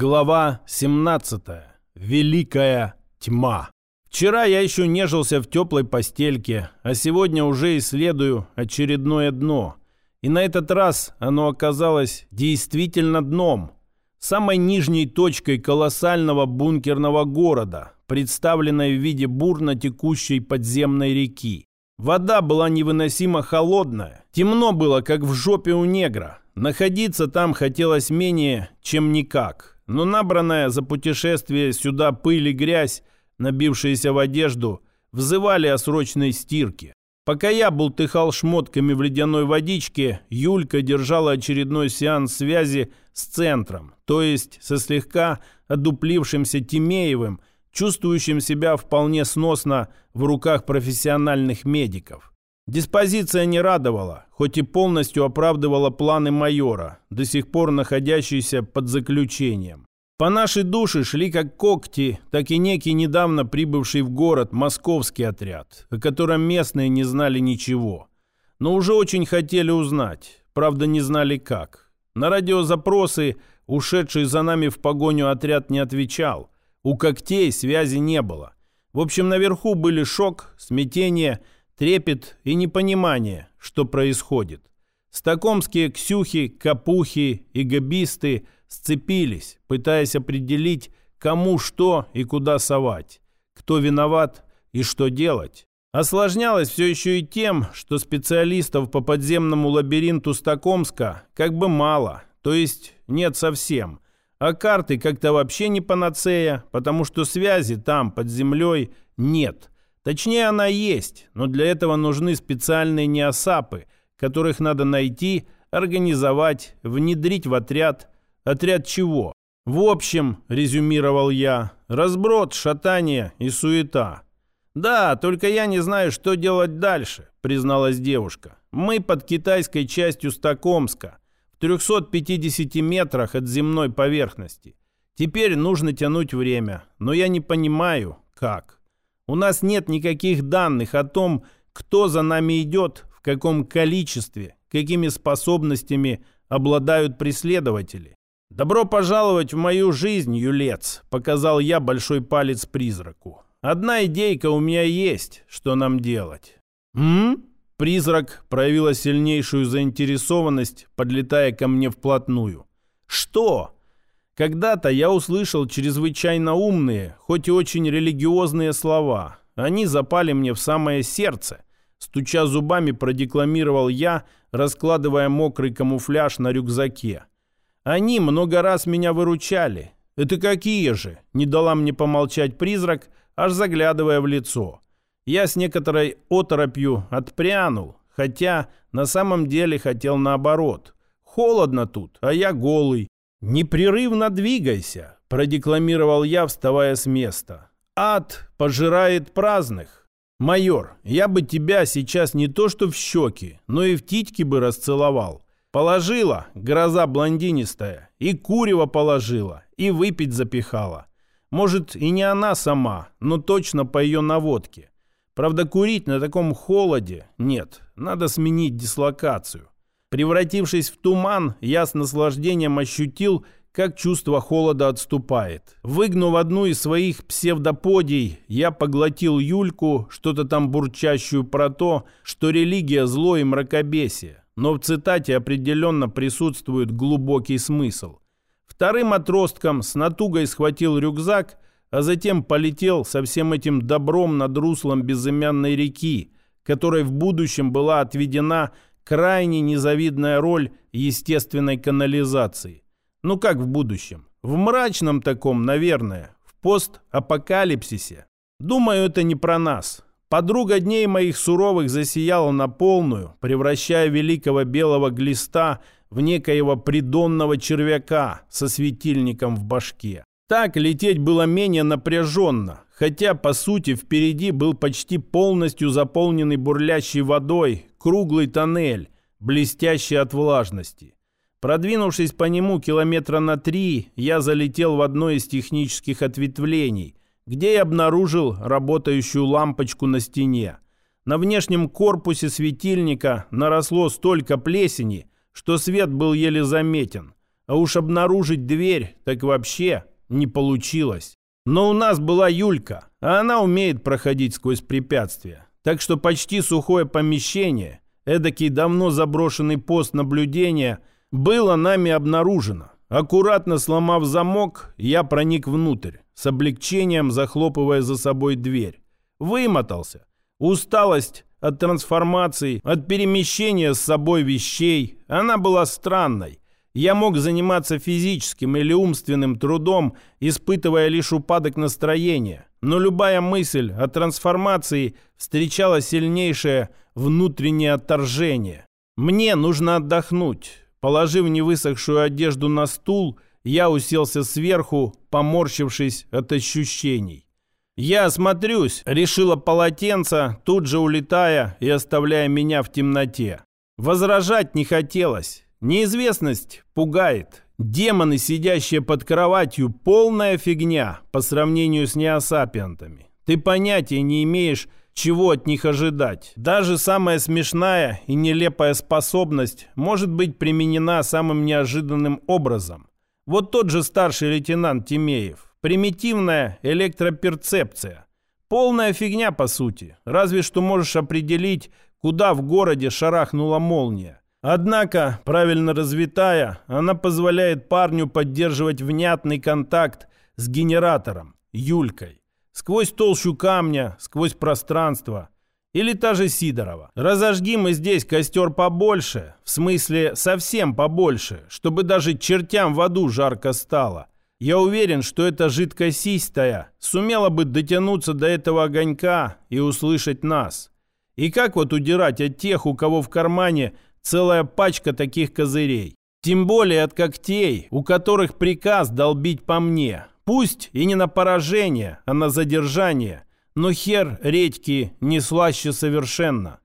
Глава 17. Великая тьма. Вчера я еще нежился в теплой постельке, а сегодня уже исследую очередное дно. И на этот раз оно оказалось действительно дном. Самой нижней точкой колоссального бункерного города, представленной в виде бурно текущей подземной реки. Вода была невыносимо холодная. Темно было, как в жопе у негра. Находиться там хотелось менее, чем никак но набранная за путешествие сюда пыль и грязь, набившиеся в одежду, взывали о срочной стирке. Пока я бултыхал шмотками в ледяной водичке, Юлька держала очередной сеанс связи с центром, то есть со слегка одуплившимся Тимеевым, чувствующим себя вполне сносно в руках профессиональных медиков. Диспозиция не радовала, хоть и полностью оправдывала планы майора, до сих пор находящиеся под заключением. По нашей душе шли как когти, так и некий недавно прибывший в город московский отряд, о котором местные не знали ничего. Но уже очень хотели узнать, правда не знали как. На радиозапросы ушедший за нами в погоню отряд не отвечал. У когтей связи не было. В общем, наверху были шок, смятение – трепет и непонимание, что происходит. Стокомские ксюхи, капухи и габисты сцепились, пытаясь определить, кому что и куда совать, кто виноват и что делать. Осложнялось все еще и тем, что специалистов по подземному лабиринту Стокомска как бы мало, то есть нет совсем. А карты как-то вообще не панацея, потому что связи там, под землей, нет – Точнее, она есть, но для этого нужны специальные неосапы, которых надо найти, организовать, внедрить в отряд. Отряд чего? В общем, резюмировал я, разброд, шатание и суета. «Да, только я не знаю, что делать дальше», призналась девушка. «Мы под китайской частью Стокомска, в 350 метрах от земной поверхности. Теперь нужно тянуть время, но я не понимаю, как». У нас нет никаких данных о том, кто за нами идет, в каком количестве, какими способностями обладают преследователи. «Добро пожаловать в мою жизнь, юлец», — показал я большой палец призраку. «Одна идейка у меня есть, что нам делать». «М?» Призрак проявила сильнейшую заинтересованность, подлетая ко мне вплотную. «Что?» Когда-то я услышал чрезвычайно умные, хоть и очень религиозные слова. Они запали мне в самое сердце. Стуча зубами, продекламировал я, раскладывая мокрый камуфляж на рюкзаке. Они много раз меня выручали. Это какие же? Не дала мне помолчать призрак, аж заглядывая в лицо. Я с некоторой оторопью отпрянул, хотя на самом деле хотел наоборот. Холодно тут, а я голый. «Непрерывно двигайся», – продекламировал я, вставая с места. «Ад пожирает праздных. Майор, я бы тебя сейчас не то что в щеки, но и в титьки бы расцеловал. Положила, гроза блондинистая, и курева положила, и выпить запихала. Может, и не она сама, но точно по ее наводке. Правда, курить на таком холоде нет, надо сменить дислокацию. Превратившись в туман, я с наслаждением ощутил, как чувство холода отступает. Выгнув одну из своих псевдоподий, я поглотил Юльку, что-то там бурчащую про то, что религия зло и мракобесие. Но в цитате определенно присутствует глубокий смысл. Вторым отростком с натугой схватил рюкзак, а затем полетел со всем этим добром над руслом безымянной реки, которой в будущем была отведена крайне незавидная роль естественной канализации. Ну как в будущем? В мрачном таком, наверное, в постапокалипсисе. Думаю, это не про нас. Подруга дней моих суровых засияла на полную, превращая великого белого глиста в некоего придонного червяка со светильником в башке. Так лететь было менее напряженно, хотя, по сути, впереди был почти полностью заполненный бурлящей водой круглый тоннель, блестящий от влажности. Продвинувшись по нему километра на три, я залетел в одно из технических ответвлений, где я обнаружил работающую лампочку на стене. На внешнем корпусе светильника наросло столько плесени, что свет был еле заметен, а уж обнаружить дверь так вообще не получилось. Но у нас была Юлька, а она умеет проходить сквозь препятствия. Так что почти сухое помещение, эдакий давно заброшенный пост наблюдения, было нами обнаружено. Аккуратно сломав замок, я проник внутрь, с облегчением захлопывая за собой дверь. Вымотался. Усталость от трансформации, от перемещения с собой вещей, она была странной. Я мог заниматься физическим или умственным трудом, испытывая лишь упадок настроения, но любая мысль о трансформации встречала сильнейшее внутреннее отторжение. Мне нужно отдохнуть. Положив невысохшую одежду на стул, я уселся сверху, поморщившись от ощущений. Я осмотрюсь, решила полотенце, тут же улетая и оставляя меня в темноте. Возражать не хотелось. Неизвестность пугает. Демоны, сидящие под кроватью, полная фигня по сравнению с неосапиантами. Ты понятия не имеешь, чего от них ожидать. Даже самая смешная и нелепая способность может быть применена самым неожиданным образом. Вот тот же старший лейтенант Тимеев. Примитивная электроперцепция. Полная фигня, по сути. Разве что можешь определить, куда в городе шарахнула молния. Однако, правильно развитая, она позволяет парню поддерживать внятный контакт с генератором, Юлькой. Сквозь толщу камня, сквозь пространство. Или та же Сидорова. Разожги мы здесь костер побольше, в смысле совсем побольше, чтобы даже чертям в аду жарко стало. Я уверен, что эта жидкосистая сумела бы дотянуться до этого огонька и услышать нас. И как вот удирать от тех, у кого в кармане – целая пачка таких козырей. Тем более от когтей, у которых приказ долбить по мне. Пусть и не на поражение, а на задержание. Но хер редьки не слаще совершенно.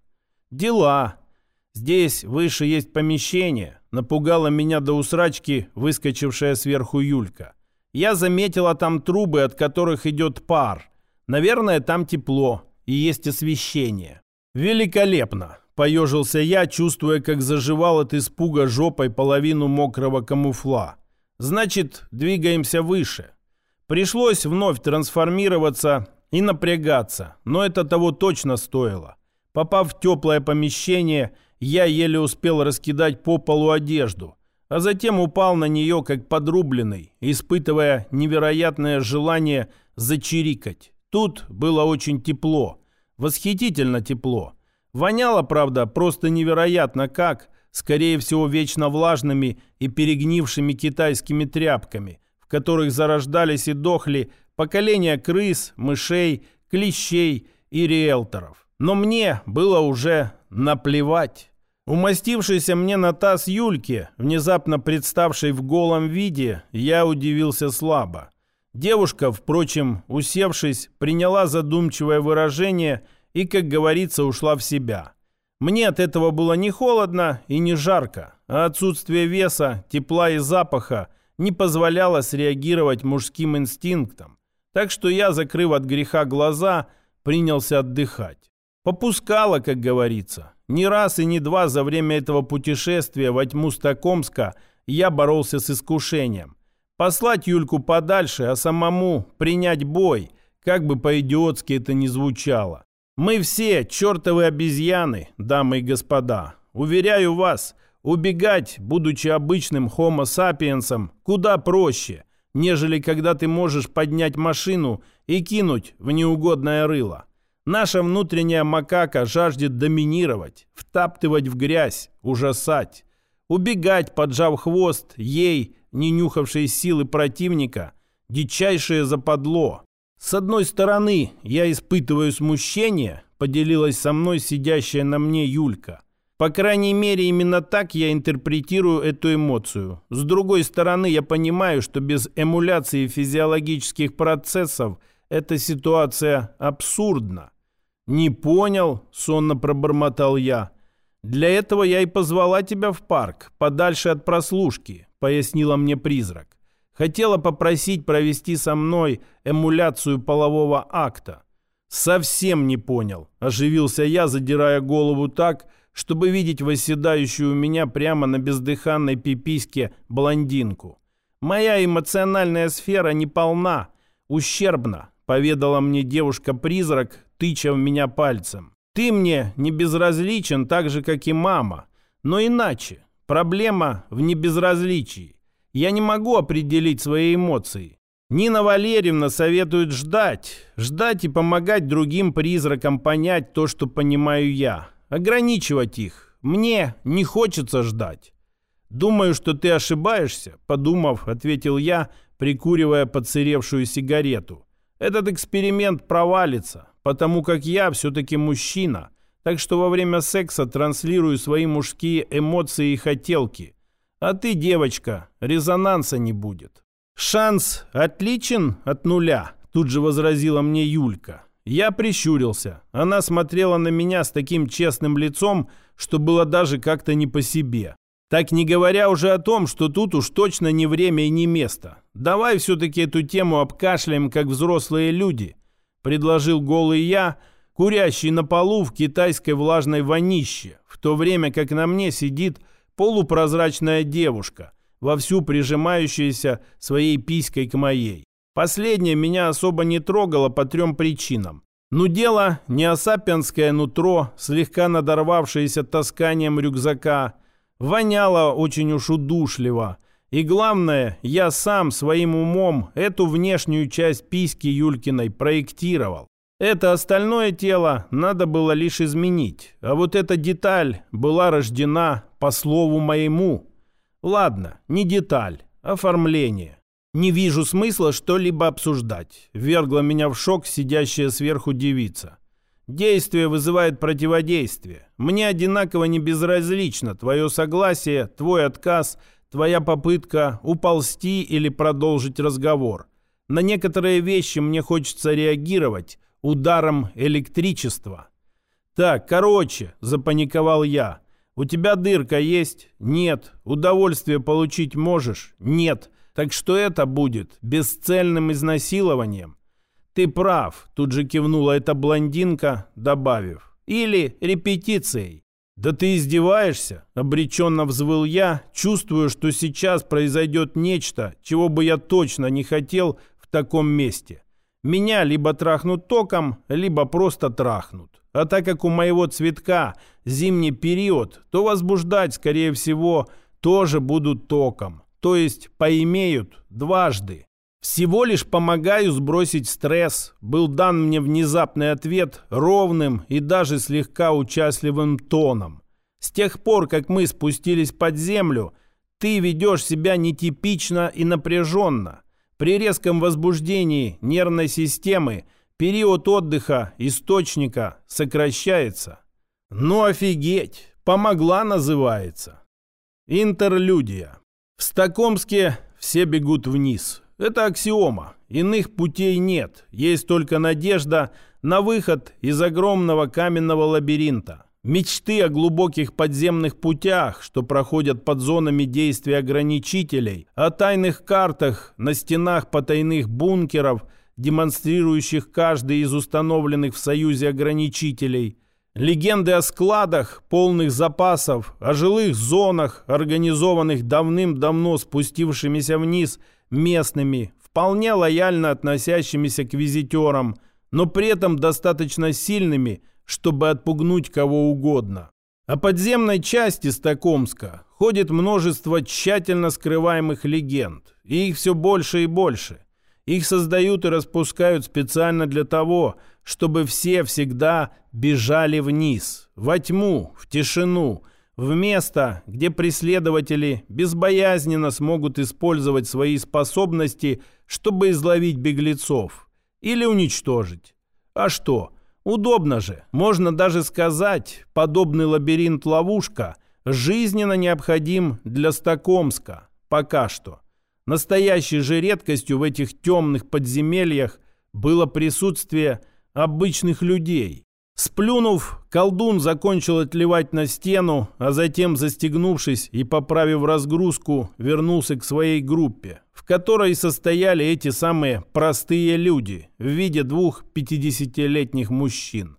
Дела. Здесь выше есть помещение. Напугала меня до усрачки выскочившая сверху Юлька. Я заметила там трубы, от которых идет пар. Наверное, там тепло и есть освещение. Великолепно. Поежился я, чувствуя, как заживал от испуга жопой половину мокрого камуфла. Значит, двигаемся выше. Пришлось вновь трансформироваться и напрягаться, но это того точно стоило. Попав в теплое помещение, я еле успел раскидать по полу одежду, а затем упал на нее как подрубленный, испытывая невероятное желание зачирикать. Тут было очень тепло, восхитительно тепло. Воняло, правда, просто невероятно как, скорее всего, вечно влажными и перегнившими китайскими тряпками, в которых зарождались и дохли поколения крыс, мышей, клещей и риэлторов. Но мне было уже наплевать. Умастившийся мне на таз Юльки, внезапно представшей в голом виде, я удивился слабо. Девушка, впрочем, усевшись, приняла задумчивое выражение и, как говорится, ушла в себя. Мне от этого было не холодно и не жарко, а отсутствие веса, тепла и запаха не позволяло среагировать мужским инстинктом. Так что я, закрыв от греха глаза, принялся отдыхать. Попускало, как говорится. Ни раз и ни два за время этого путешествия во тьму Стокомска я боролся с искушением. Послать Юльку подальше, а самому принять бой, как бы по-идиотски это ни звучало. Мы все чертовы обезьяны, дамы и господа. Уверяю вас, убегать, будучи обычным хомо сапиенсом, куда проще, нежели когда ты можешь поднять машину и кинуть в неугодное рыло. Наша внутренняя макака жаждет доминировать, втаптывать в грязь, ужасать. Убегать, поджав хвост, ей, не нюхавшей силы противника, дичайшее западло. С одной стороны, я испытываю смущение, поделилась со мной сидящая на мне Юлька. По крайней мере, именно так я интерпретирую эту эмоцию. С другой стороны, я понимаю, что без эмуляции физиологических процессов эта ситуация абсурдна. «Не понял», — сонно пробормотал я. «Для этого я и позвала тебя в парк, подальше от прослушки», — пояснила мне призрак. Хотела попросить провести со мной эмуляцию полового акта. Совсем не понял. Оживился я, задирая голову так, чтобы видеть восседающую у меня прямо на бездыханной пипиське блондинку. Моя эмоциональная сфера не полна, ущербна, поведала мне девушка-призрак, тыча в меня пальцем. Ты мне не безразличен так же, как и мама, но иначе. Проблема в небезразличии. Я не могу определить свои эмоции. Нина Валерьевна советует ждать, ждать и помогать другим призракам понять то, что понимаю я. Ограничивать их. Мне не хочется ждать. «Думаю, что ты ошибаешься», — подумав, ответил я, прикуривая подсыревшую сигарету. «Этот эксперимент провалится, потому как я все-таки мужчина, так что во время секса транслирую свои мужские эмоции и хотелки. А ты, девочка, резонанса не будет». «Шанс отличен от нуля», — тут же возразила мне Юлька. Я прищурился. Она смотрела на меня с таким честным лицом, что было даже как-то не по себе. Так не говоря уже о том, что тут уж точно не время и не место. Давай все-таки эту тему обкашляем, как взрослые люди, предложил голый я, курящий на полу в китайской влажной вонище, в то время как на мне сидит полупрозрачная девушка, вовсю прижимающаяся своей писькой к моей. Последнее меня особо не трогало по трем причинам. Ну, дело не осапианское нутро, слегка надорвавшееся тасканием рюкзака – Воняло очень уж удушливо. И главное, я сам своим умом эту внешнюю часть письки Юлькиной проектировал. Это остальное тело надо было лишь изменить, а вот эта деталь была рождена по слову моему. Ладно, не деталь, оформление. Не вижу смысла что-либо обсуждать. Вергла меня в шок сидящая сверху девица. Действие вызывает противодействие. Мне одинаково не безразлично твое согласие, твой отказ, твоя попытка уползти или продолжить разговор. На некоторые вещи мне хочется реагировать ударом электричества. «Так, короче», — запаниковал я, — «у тебя дырка есть?» «Нет». «Удовольствие получить можешь?» «Нет». «Так что это будет бесцельным изнасилованием?» «Ты прав», — тут же кивнула эта блондинка, добавив. «Или репетицией». «Да ты издеваешься?» — обреченно взвыл я, чувствую, что сейчас произойдет нечто, чего бы я точно не хотел в таком месте. Меня либо трахнут током, либо просто трахнут. А так как у моего цветка зимний период, то возбуждать, скорее всего, тоже будут током. То есть поимеют дважды. «Всего лишь помогаю сбросить стресс», был дан мне внезапный ответ ровным и даже слегка участливым тоном. «С тех пор, как мы спустились под землю, ты ведешь себя нетипично и напряженно. При резком возбуждении нервной системы период отдыха источника сокращается». «Ну офигеть! Помогла называется». Интерлюдия. В Стокомске все бегут вниз. Это аксиома. Иных путей нет. Есть только надежда на выход из огромного каменного лабиринта. Мечты о глубоких подземных путях, что проходят под зонами действия ограничителей, о тайных картах на стенах потайных бункеров, демонстрирующих каждый из установленных в Союзе ограничителей, легенды о складах, полных запасов, о жилых зонах, организованных давным-давно спустившимися вниз – местными, вполне лояльно относящимися к визитерам, но при этом достаточно сильными, чтобы отпугнуть кого угодно. О подземной части Стокомска ходит множество тщательно скрываемых легенд, и их все больше и больше. Их создают и распускают специально для того, чтобы все всегда бежали вниз, во тьму, в тишину, в место, где преследователи безбоязненно смогут использовать свои способности, чтобы изловить беглецов или уничтожить. А что? Удобно же. Можно даже сказать, подобный лабиринт-ловушка жизненно необходим для Стокомска. Пока что. Настоящей же редкостью в этих темных подземельях было присутствие обычных людей, Сплюнув, колдун закончил отливать на стену, а затем, застегнувшись и поправив разгрузку, вернулся к своей группе, в которой состояли эти самые простые люди в виде двух пятидесятилетних мужчин.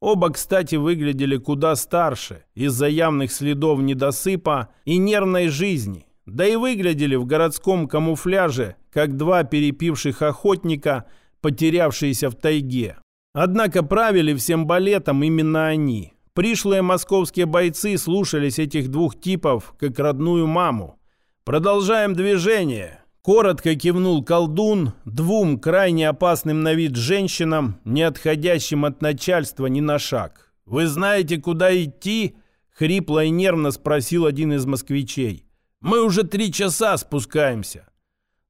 Оба, кстати, выглядели куда старше из-за явных следов недосыпа и нервной жизни. Да и выглядели в городском камуфляже, как два перепивших охотника, потерявшиеся в тайге. Однако правили всем балетом именно они. Пришлые московские бойцы слушались этих двух типов, как родную маму. «Продолжаем движение!» Коротко кивнул колдун двум крайне опасным на вид женщинам, не отходящим от начальства ни на шаг. «Вы знаете, куда идти?» — хрипло и нервно спросил один из москвичей. «Мы уже три часа спускаемся».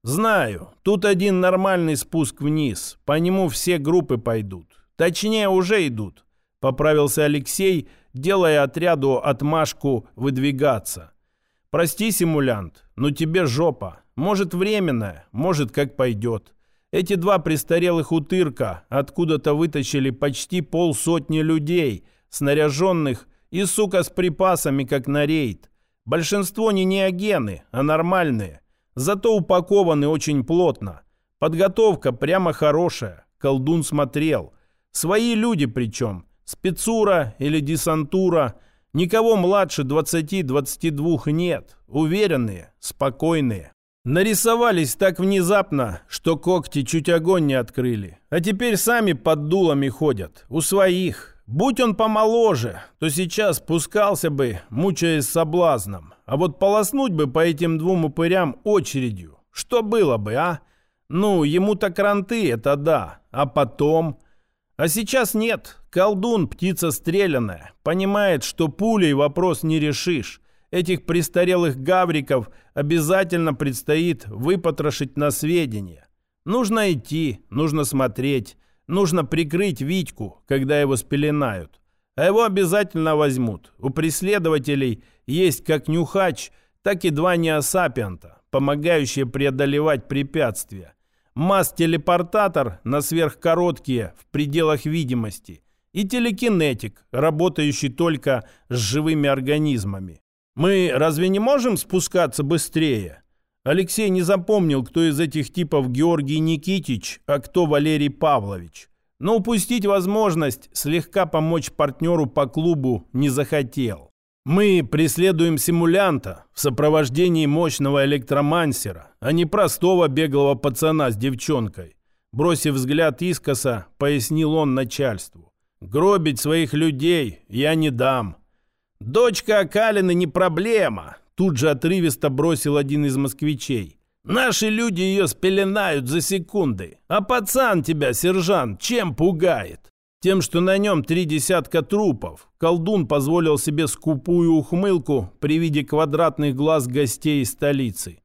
«Знаю. Тут один нормальный спуск вниз. По нему все группы пойдут. Точнее, уже идут», — поправился Алексей, делая отряду отмашку выдвигаться. «Прости, симулянт, но тебе жопа. Может, временная, может, как пойдет. Эти два престарелых утырка откуда-то вытащили почти полсотни людей, снаряженных и, сука, с припасами, как на рейд. Большинство не неогены, а нормальные. Зато упакованы очень плотно. Подготовка прямо хорошая. Колдун смотрел. Свои люди причем. Спецура или десантура. Никого младше 20-22 нет. Уверенные, спокойные. Нарисовались так внезапно, что когти чуть огонь не открыли. А теперь сами под дулами ходят. У своих. Будь он помоложе, то сейчас спускался бы, мучаясь соблазном. А вот полоснуть бы по этим двум упырям очередью. Что было бы, а? Ну, ему-то кранты, это да. А потом... А сейчас нет. Колдун, птица стреляная. Понимает, что пулей вопрос не решишь. Этих престарелых гавриков обязательно предстоит выпотрошить на сведения. Нужно идти, нужно смотреть, нужно прикрыть Витьку, когда его спеленают. А его обязательно возьмут. У преследователей есть как нюхач, так и два неосапианта, помогающие преодолевать препятствия. Масс-телепортатор на сверхкороткие в пределах видимости и телекинетик, работающий только с живыми организмами. Мы разве не можем спускаться быстрее? Алексей не запомнил, кто из этих типов Георгий Никитич, а кто Валерий Павлович. Но упустить возможность слегка помочь партнеру по клубу не захотел. Мы преследуем симулянта в сопровождении мощного электромансера, а не простого беглого пацана с девчонкой. Бросив взгляд искоса, пояснил он начальству. «Гробить своих людей я не дам. «Дочка Акалины не проблема», — тут же отрывисто бросил один из москвичей. «Наши люди ее спеленают за секунды. А пацан тебя, сержант, чем пугает?» Тем, что на нем три десятка трупов, колдун позволил себе скупую ухмылку при виде квадратных глаз гостей столицы.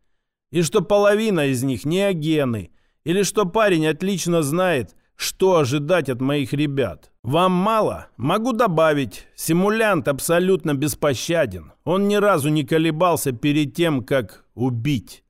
И что половина из них не агены, или что парень отлично знает, что ожидать от моих ребят? Вам мало? Могу добавить. Симулянт абсолютно беспощаден. Он ни разу не колебался перед тем, как убить.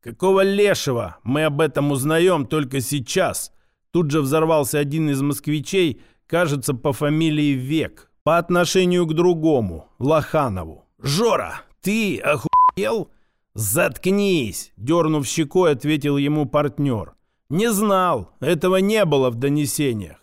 Какого лешего мы об этом узнаем только сейчас? Тут же взорвался один из москвичей, кажется, по фамилии Век, по отношению к другому, Лоханову. «Жора, ты охуел?» «Заткнись!» – дернув щекой, ответил ему партнер. «Не знал. Этого не было в донесениях».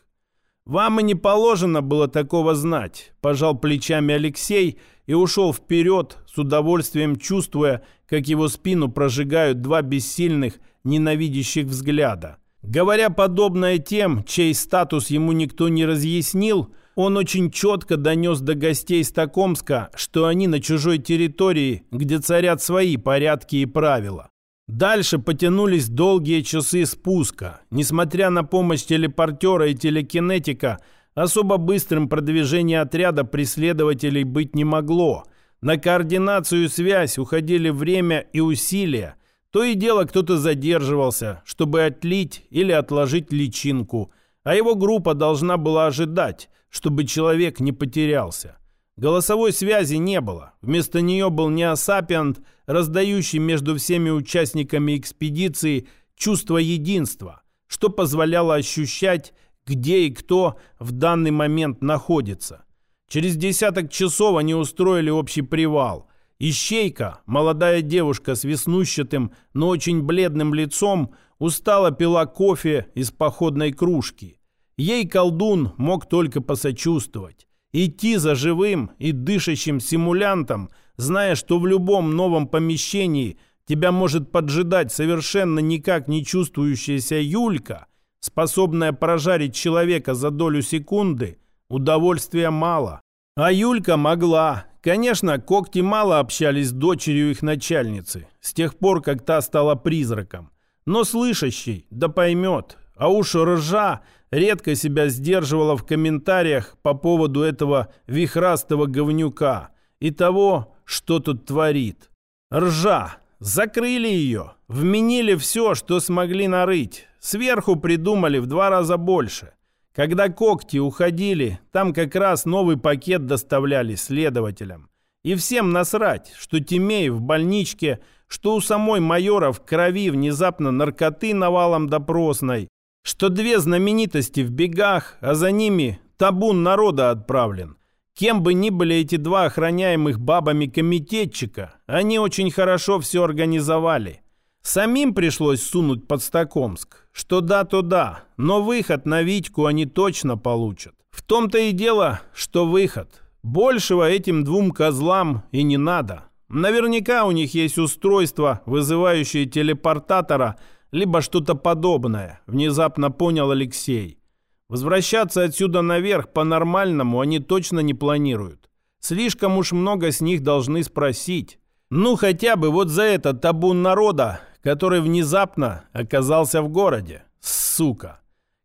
«Вам и не положено было такого знать», – пожал плечами Алексей и ушел вперед, с удовольствием чувствуя, как его спину прожигают два бессильных, ненавидящих взгляда. Говоря подобное тем, чей статус ему никто не разъяснил, он очень четко донес до гостей Стокомска, что они на чужой территории, где царят свои порядки и правила. Дальше потянулись долгие часы спуска. Несмотря на помощь телепортера и телекинетика, особо быстрым продвижение отряда преследователей быть не могло. На координацию и связь уходили время и усилия. То и дело кто-то задерживался, чтобы отлить или отложить личинку, а его группа должна была ожидать, чтобы человек не потерялся. Голосовой связи не было. Вместо нее был неосапиант, раздающий между всеми участниками экспедиции чувство единства, что позволяло ощущать, где и кто в данный момент находится. Через десяток часов они устроили общий привал. Ищейка, молодая девушка с веснущатым, но очень бледным лицом, устало пила кофе из походной кружки – Ей колдун мог только посочувствовать. Идти за живым и дышащим симулянтом, зная, что в любом новом помещении тебя может поджидать совершенно никак не чувствующаяся Юлька, способная прожарить человека за долю секунды, удовольствия мало. А Юлька могла. Конечно, когти мало общались с дочерью их начальницы, с тех пор, как та стала призраком. Но слышащий, да поймет. А уж ржа редко себя сдерживала в комментариях по поводу этого вихрастого говнюка и того, что тут творит. Ржа. Закрыли ее, вменили все, что смогли нарыть. Сверху придумали в два раза больше. Когда когти уходили, там как раз новый пакет доставляли следователям. И всем насрать, что Тимеев в больничке, что у самой майора в крови внезапно наркоты навалом допросной, что две знаменитости в бегах, а за ними табун народа отправлен. Кем бы ни были эти два охраняемых бабами комитетчика, они очень хорошо все организовали. Самим пришлось сунуть под Стокомск. Что да, то да, но выход на Витьку они точно получат. В том-то и дело, что выход. Большего этим двум козлам и не надо. Наверняка у них есть устройство, вызывающее телепортатора, либо что-то подобное, внезапно понял Алексей. Возвращаться отсюда наверх по-нормальному они точно не планируют. Слишком уж много с них должны спросить. Ну, хотя бы вот за этот табун народа, который внезапно оказался в городе. Сука!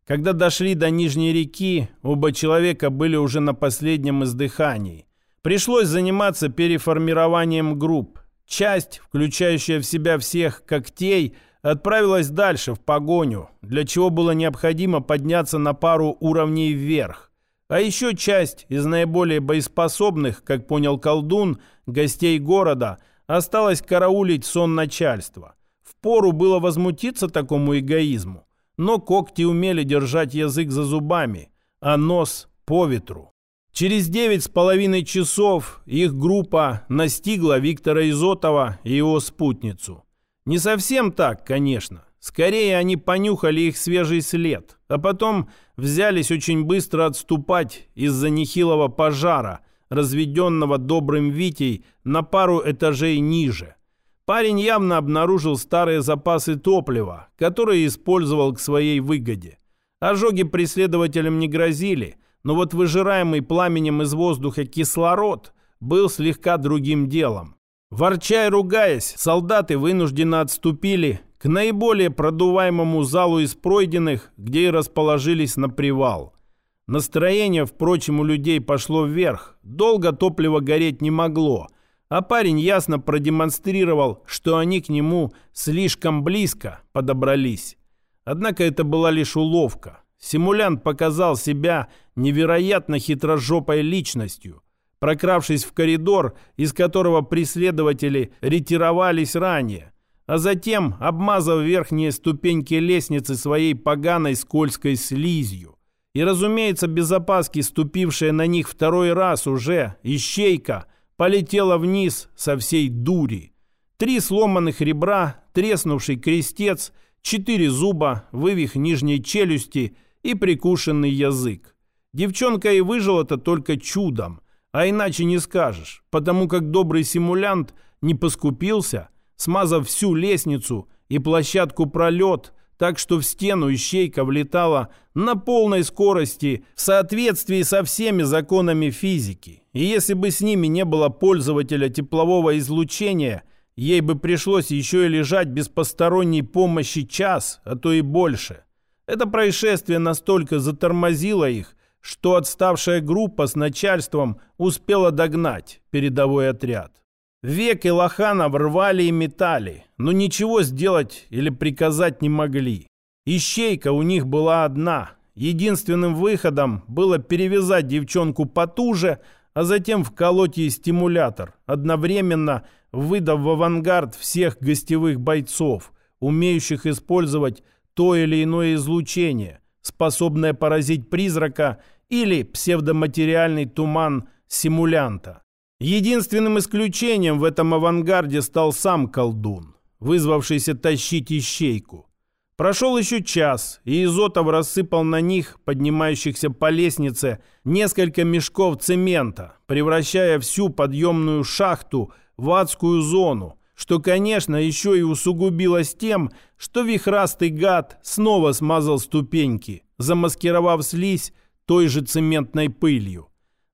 Когда дошли до Нижней реки, оба человека были уже на последнем издыхании. Пришлось заниматься переформированием групп. Часть, включающая в себя всех когтей, отправилась дальше, в погоню, для чего было необходимо подняться на пару уровней вверх. А еще часть из наиболее боеспособных, как понял колдун, гостей города, осталась караулить сон начальства. Впору было возмутиться такому эгоизму, но когти умели держать язык за зубами, а нос по ветру. Через девять с половиной часов их группа настигла Виктора Изотова и его спутницу. Не совсем так, конечно. Скорее, они понюхали их свежий след, а потом взялись очень быстро отступать из-за нехилого пожара, разведенного добрым Витей на пару этажей ниже. Парень явно обнаружил старые запасы топлива, которые использовал к своей выгоде. Ожоги преследователям не грозили, но вот выжираемый пламенем из воздуха кислород был слегка другим делом. Ворча и ругаясь, солдаты вынужденно отступили к наиболее продуваемому залу из пройденных, где и расположились на привал. Настроение, впрочем, у людей пошло вверх. Долго топливо гореть не могло – а парень ясно продемонстрировал, что они к нему слишком близко подобрались. Однако это была лишь уловка. Симулянт показал себя невероятно хитрожопой личностью. Прокравшись в коридор, из которого преследователи ретировались ранее, а затем обмазав верхние ступеньки лестницы своей поганой скользкой слизью. И, разумеется, без опаски ступившая на них второй раз уже ищейка – полетела вниз со всей дури. Три сломанных ребра, треснувший крестец, четыре зуба, вывих нижней челюсти и прикушенный язык. Девчонка и выжила-то только чудом, а иначе не скажешь, потому как добрый симулянт не поскупился, смазав всю лестницу и площадку пролет, так что в стену ищейка влетала на полной скорости в соответствии со всеми законами физики. И если бы с ними не было пользователя теплового излучения, ей бы пришлось еще и лежать без посторонней помощи час, а то и больше. Это происшествие настолько затормозило их, что отставшая группа с начальством успела догнать передовой отряд. Веки Лоханов рвали и метали, но ничего сделать или приказать не могли. Ищейка у них была одна. Единственным выходом было перевязать девчонку потуже, а затем вколоть ей стимулятор, одновременно выдав в авангард всех гостевых бойцов, умеющих использовать то или иное излучение, способное поразить призрака или псевдоматериальный туман симулянта. Единственным исключением в этом авангарде стал сам колдун, вызвавшийся тащить ищейку. Прошел еще час, и Изотов рассыпал на них, поднимающихся по лестнице, несколько мешков цемента, превращая всю подъемную шахту в адскую зону, что, конечно, еще и усугубилось тем, что вихрастый гад снова смазал ступеньки, замаскировав слизь той же цементной пылью.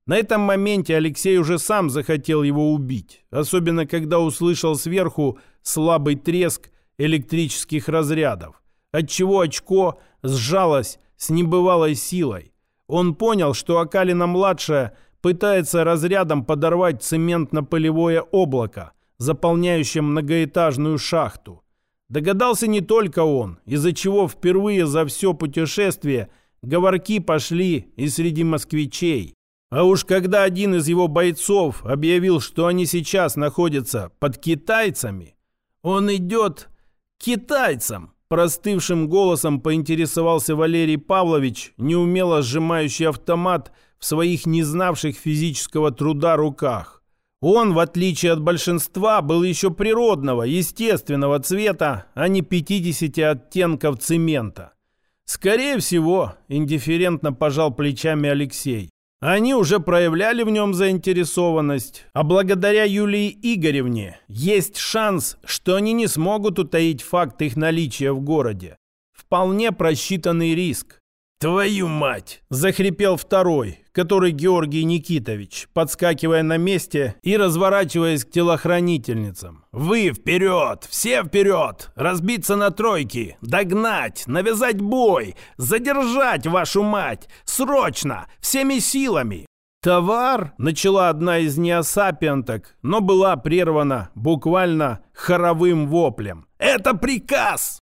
На этом моменте Алексей уже сам захотел его убить, особенно когда услышал сверху слабый треск электрических разрядов, отчего очко сжалось с небывалой силой. Он понял, что Акалина-младшая пытается разрядом подорвать цементно-пылевое облако, заполняющее многоэтажную шахту. Догадался не только он, из-за чего впервые за все путешествие говорки пошли и среди москвичей. А уж когда один из его бойцов объявил, что они сейчас находятся под китайцами, он идет китайцам. Простывшим голосом поинтересовался Валерий Павлович, неумело сжимающий автомат в своих не знавших физического труда руках. Он, в отличие от большинства, был еще природного, естественного цвета, а не 50 оттенков цемента. Скорее всего, индифферентно пожал плечами Алексей. Они уже проявляли в нем заинтересованность, а благодаря Юлии Игоревне есть шанс, что они не смогут утаить факт их наличия в городе. Вполне просчитанный риск. «Твою мать!» – захрипел второй, который Георгий Никитович, подскакивая на месте и разворачиваясь к телохранительницам. «Вы вперед! Все вперед! Разбиться на тройки! Догнать! Навязать бой! Задержать, вашу мать! Срочно! Всеми силами!» «Товар!» – начала одна из неосапианток, но была прервана буквально хоровым воплем. «Это приказ!»